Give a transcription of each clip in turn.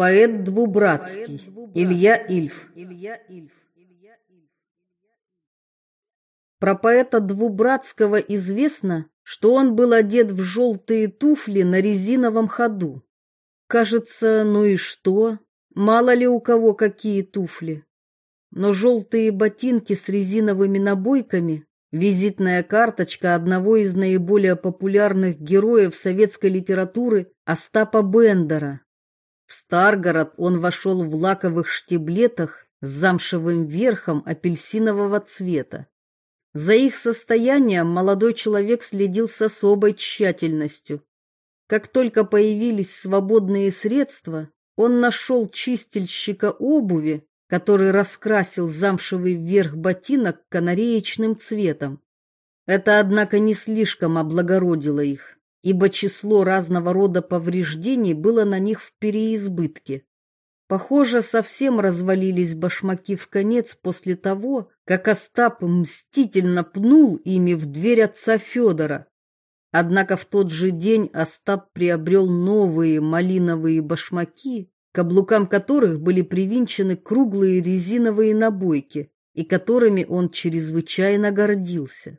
Поэт Двубратский. Илья Ильф. Про поэта Двубратского известно, что он был одет в желтые туфли на резиновом ходу. Кажется, ну и что? Мало ли у кого какие туфли. Но желтые ботинки с резиновыми набойками – визитная карточка одного из наиболее популярных героев советской литературы Остапа Бендера. В Старгород он вошел в лаковых штиблетах с замшевым верхом апельсинового цвета. За их состоянием молодой человек следил с особой тщательностью. Как только появились свободные средства, он нашел чистильщика обуви, который раскрасил замшевый верх ботинок канареечным цветом. Это, однако, не слишком облагородило их, ибо число разного рода повреждений было на них в переизбытке. Похоже, совсем развалились башмаки в конец после того, как Остап мстительно пнул ими в дверь отца Федора. Однако в тот же день Остап приобрел новые малиновые башмаки, каблукам которых были привинчены круглые резиновые набойки, и которыми он чрезвычайно гордился.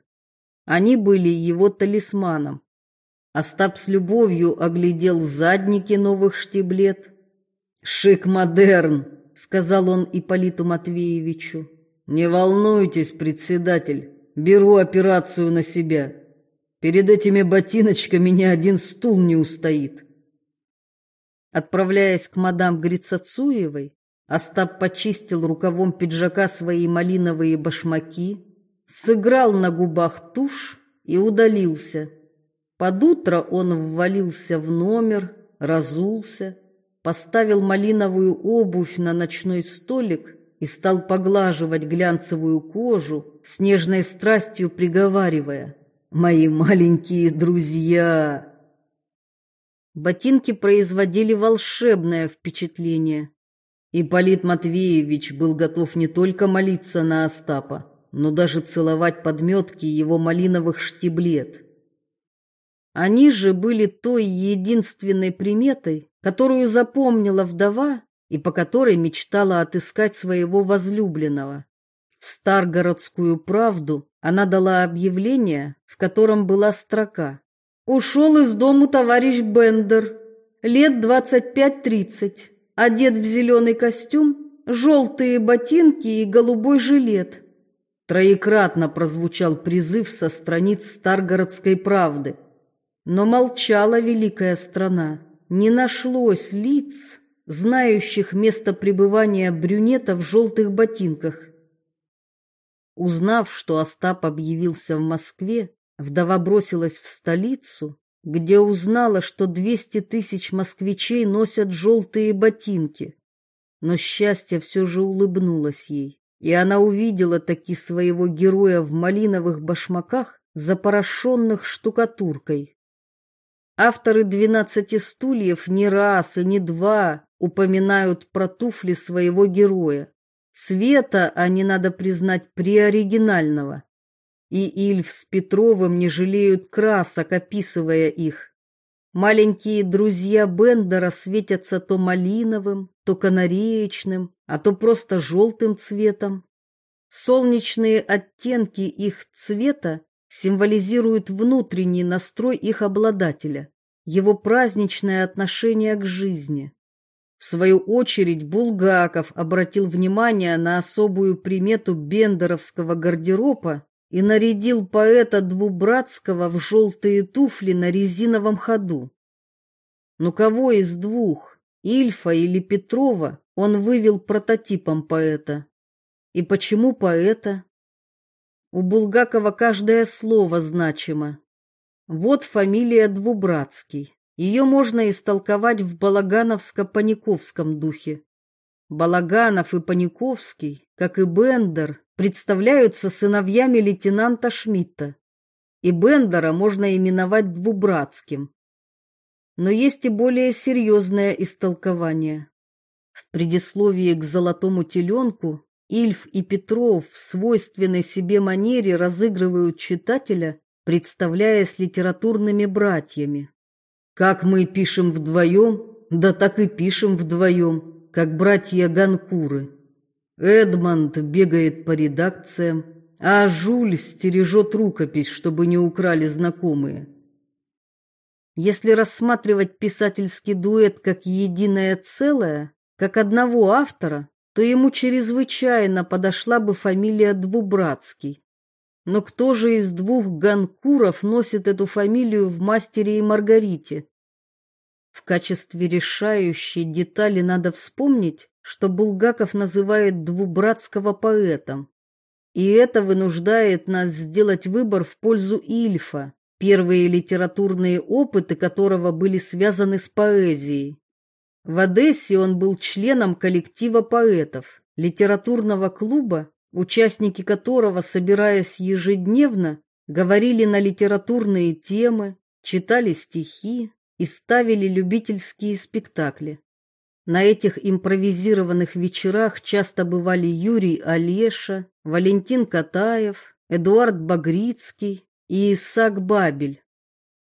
Они были его талисманом. Остап с любовью оглядел задники новых штиблет. «Шик-модерн», — сказал он Ипполиту Матвеевичу. «Не волнуйтесь, председатель, беру операцию на себя». Перед этими ботиночками ни один стул не устоит. Отправляясь к мадам Грицацуевой, Остап почистил рукавом пиджака свои малиновые башмаки, сыграл на губах тушь и удалился. Под утро он ввалился в номер, разулся, поставил малиновую обувь на ночной столик и стал поглаживать глянцевую кожу, с нежной страстью приговаривая — мои маленькие друзья. Ботинки производили волшебное впечатление. Ипполит Матвеевич был готов не только молиться на Остапа, но даже целовать подметки его малиновых штиблет. Они же были той единственной приметой, которую запомнила вдова и по которой мечтала отыскать своего возлюбленного. В Старгородскую правду она дала объявление, в котором была строка. «Ушел из дому товарищ Бендер, лет двадцать пять-тридцать, одет в зеленый костюм, желтые ботинки и голубой жилет». Троекратно прозвучал призыв со страниц Старгородской правды. Но молчала великая страна. Не нашлось лиц, знающих место пребывания брюнета в желтых ботинках. Узнав, что Остап объявился в Москве, вдова бросилась в столицу, где узнала, что двести тысяч москвичей носят желтые ботинки. Но счастье все же улыбнулось ей, и она увидела таки своего героя в малиновых башмаках, запорошенных штукатуркой. Авторы «Двенадцати стульев» не раз и не два упоминают про туфли своего героя. Цвета они, надо признать, приоригинального. И Ильф с Петровым не жалеют красок, описывая их. Маленькие друзья Бендера светятся то малиновым, то канареечным, а то просто желтым цветом. Солнечные оттенки их цвета символизируют внутренний настрой их обладателя, его праздничное отношение к жизни. В свою очередь Булгаков обратил внимание на особую примету бендеровского гардероба и нарядил поэта Двубратского в желтые туфли на резиновом ходу. Но кого из двух, Ильфа или Петрова, он вывел прототипом поэта? И почему поэта? У Булгакова каждое слово значимо. Вот фамилия Двубратский. Ее можно истолковать в балагановско-паниковском духе. Балаганов и Паниковский, как и Бендер, представляются сыновьями лейтенанта Шмидта. И Бендера можно именовать двубратским. Но есть и более серьезное истолкование. В предисловии к «Золотому теленку» Ильф и Петров в свойственной себе манере разыгрывают читателя, представляясь литературными братьями. Как мы пишем вдвоем, Да так и пишем вдвоем, как братья Ганкуры. Эдмонд бегает по редакциям, а Жуль стережет рукопись, чтобы не украли знакомые. Если рассматривать писательский дуэт как единое целое, как одного автора, то ему чрезвычайно подошла бы фамилия Двубратский. Но кто же из двух Ганкуров носит эту фамилию в «Мастере и Маргарите»? В качестве решающей детали надо вспомнить, что Булгаков называет Двубратского поэтом. И это вынуждает нас сделать выбор в пользу Ильфа, первые литературные опыты которого были связаны с поэзией. В Одессе он был членом коллектива поэтов, литературного клуба, участники которого, собираясь ежедневно, говорили на литературные темы, читали стихи и ставили любительские спектакли. На этих импровизированных вечерах часто бывали Юрий Олеша, Валентин Катаев, Эдуард Багрицкий и Исаак Бабель.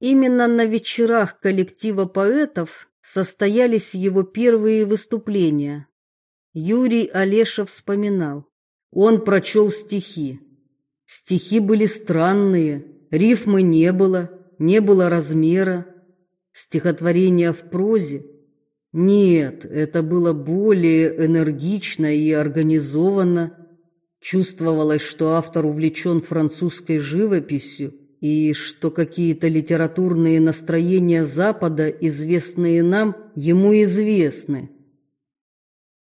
Именно на вечерах коллектива поэтов состоялись его первые выступления. Юрий Олеша вспоминал. Он прочел стихи. Стихи были странные, рифмы не было, не было размера. Стихотворение в прозе. Нет, это было более энергично и организованно. Чувствовалось, что автор увлечен французской живописью и что какие-то литературные настроения Запада, известные нам, ему известны.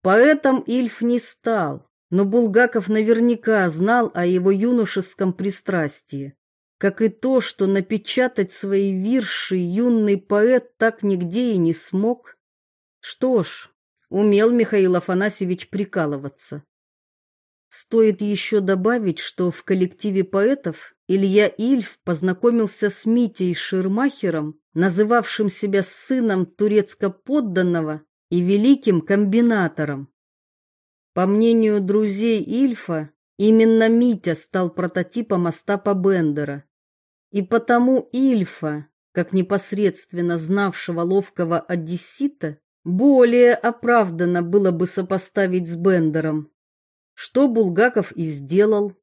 Поэтом Ильф не стал, но Булгаков наверняка знал о его юношеском пристрастии, как и то, что напечатать свои вирши юный поэт так нигде и не смог. Что ж, умел Михаил Афанасьевич прикалываться. Стоит еще добавить, что в коллективе поэтов Илья Ильф познакомился с Митей Ширмахером, называвшим себя сыном турецко-подданного и великим комбинатором. По мнению друзей Ильфа, именно Митя стал прототипом Остапа Бендера. И потому Ильфа, как непосредственно знавшего ловкого одессита, более оправданно было бы сопоставить с Бендером что Булгаков и сделал,